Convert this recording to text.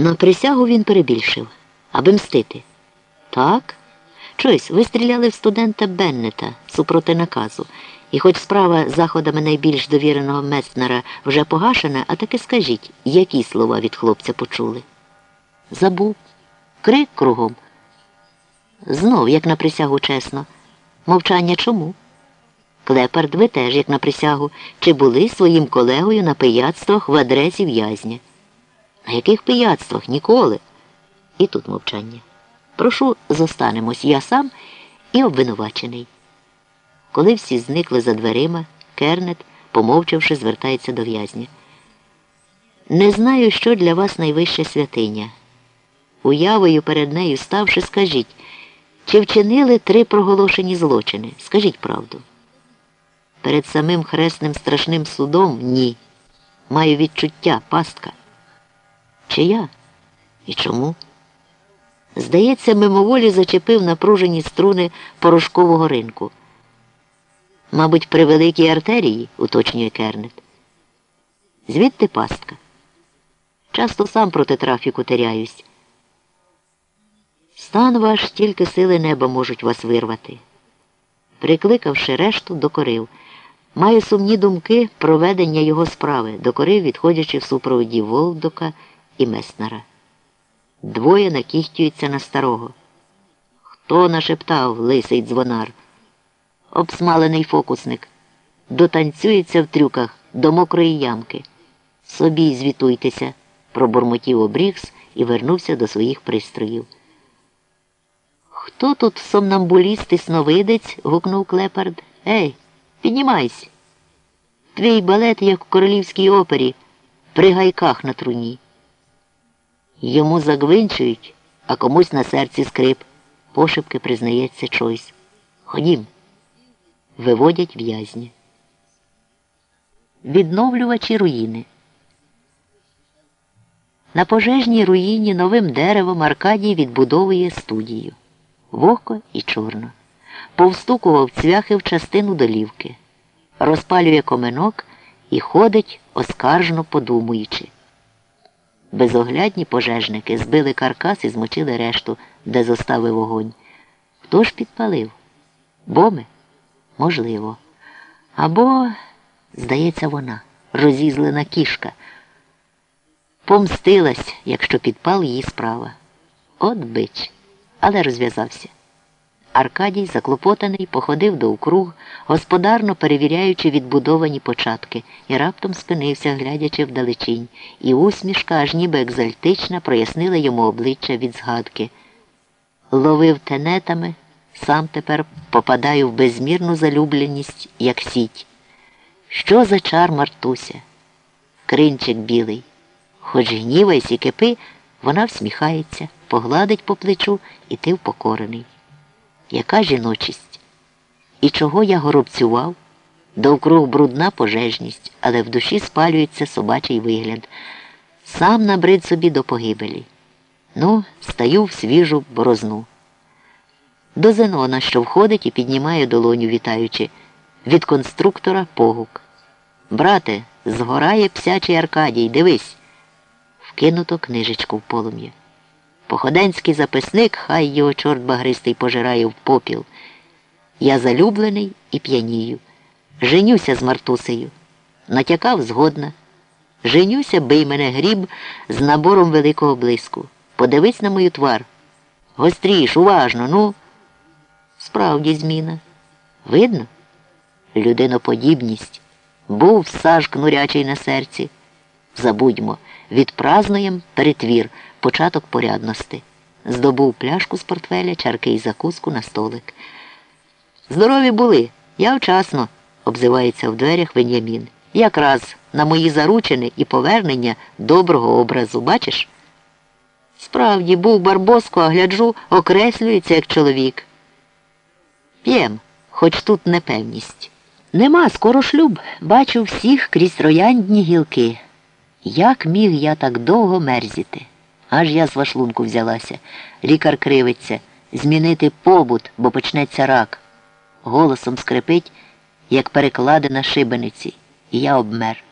На присягу він перебільшив, аби мстити. Так? Чусь, ви стріляли в студента Беннета супроти наказу. І хоч справа заходами найбільш довіреного Мецнера вже погашена, а таки скажіть, які слова від хлопця почули? Забув. Крик кругом. Знов, як на присягу чесно. Мовчання чому? Клепард, ви теж, як на присягу, чи були своїм колегою на пияцтвах в адресі в'язня? На яких пияцтвах? Ніколи. І тут мовчання. Прошу, зостанемось я сам і обвинувачений. Коли всі зникли за дверима, Кернет, помовчавши, звертається до в'язня. Не знаю, що для вас найвища святиня. Уявою перед нею ставши, скажіть, чи вчинили три проголошені злочини? Скажіть правду. Перед самим хресним страшним судом ні. Маю відчуття, пастка. Чия? І чому? Здається, мимоволі зачепив напружені струни порошкового ринку. Мабуть, при великій артерії, уточнює Кернет. Звідти пастка. Часто сам проти трафіку теряюсь. Стан ваш тільки сили неба можуть вас вирвати. Прикликавши решту, докорив. Маю сумні думки про ведення його справи, докорив, відходячи в супроводі Волдока і Меснера. Двоє накіхтюються на старого. Хто нашептав лисий дзвонар? Обсмалений фокусник. Дотанцюється в трюках до мокрої ямки. Собі звітуйтеся, пробурмотів обрігс і вернувся до своїх пристроїв. Хто тут сомнамбуліст і сновидець? гукнув клепард. Ей, піднімайся. Твій балет, як в королівській опері, при гайках на труні. Йому загвинчують, а комусь на серці скрип. Пошепки признається Чойс. Ходім. Виводять в'язні. Відновлювачі руїни. На пожежній руїні новим деревом Аркадій відбудовує студію. Вогко і чорно. Повстукував цвяхи в частину долівки. Розпалює коменок і ходить, оскаржно подумуючи. Безоглядні пожежники збили каркас і змочили решту, де зоставив вогонь. Хто ж підпалив? Боми? Можливо. Або, здається, вона, розізлена кішка. Помстилась, якщо підпал її справа. От бич, але розв'язався. Аркадій, заклопотаний, походив довкруг, господарно перевіряючи відбудовані початки, і раптом спинився, глядячи вдалечінь, і усмішка, аж ніби екзальтична, прояснила йому обличчя від згадки. Ловив тенетами, сам тепер попадаю в безмірну залюбленість, як сіть. Що за чар Мартуся? Кринчик білий. Хоч гнівайся і кипи, вона всміхається, погладить по плечу, і ти впокорений. Яка жіночість? І чого я горобцював? Довкруг брудна пожежність, але в душі спалюється собачий вигляд. Сам набрид собі до погибелі. Ну, стаю в свіжу борозну. До Зенона, що входить і піднімає долоню, вітаючи, від конструктора погук. Брате, згорає псячий Аркадій, дивись. Вкинуто книжечку в полум'я. Походенський записник, хай його чорт багристий пожирає в попіл. Я залюблений і п'янію. Женюся з Мартусею. Натякав згодна. Женюся, бий мене гріб з набором великого блиску. Подивись на мою твар. Гостріш, уважно, ну. Справді зміна. Видно? Людиноподібність. Був саж кнурячий на серці. Забудьмо, відпразнуєм перетвір початок порядності. Здобув пляшку з портфеля, чарки і закуску на столик. Здорові були, я вчасно, обзивається в дверях Венямін. Якраз на мої заручини і повернення доброго образу, бачиш? Справді, був барбоско, а гляджу, окреслюється як чоловік. П'єм, хоч тут непевність. Нема, скоро шлюб. Бачу всіх крізь трояндні гілки. Як міг я так довго мерзіти? Аж я з вашлунку взялася. Лікар кривиться. Змінити побут, бо почнеться рак. Голосом скрипить, як перекладена шибениці, і я обмер.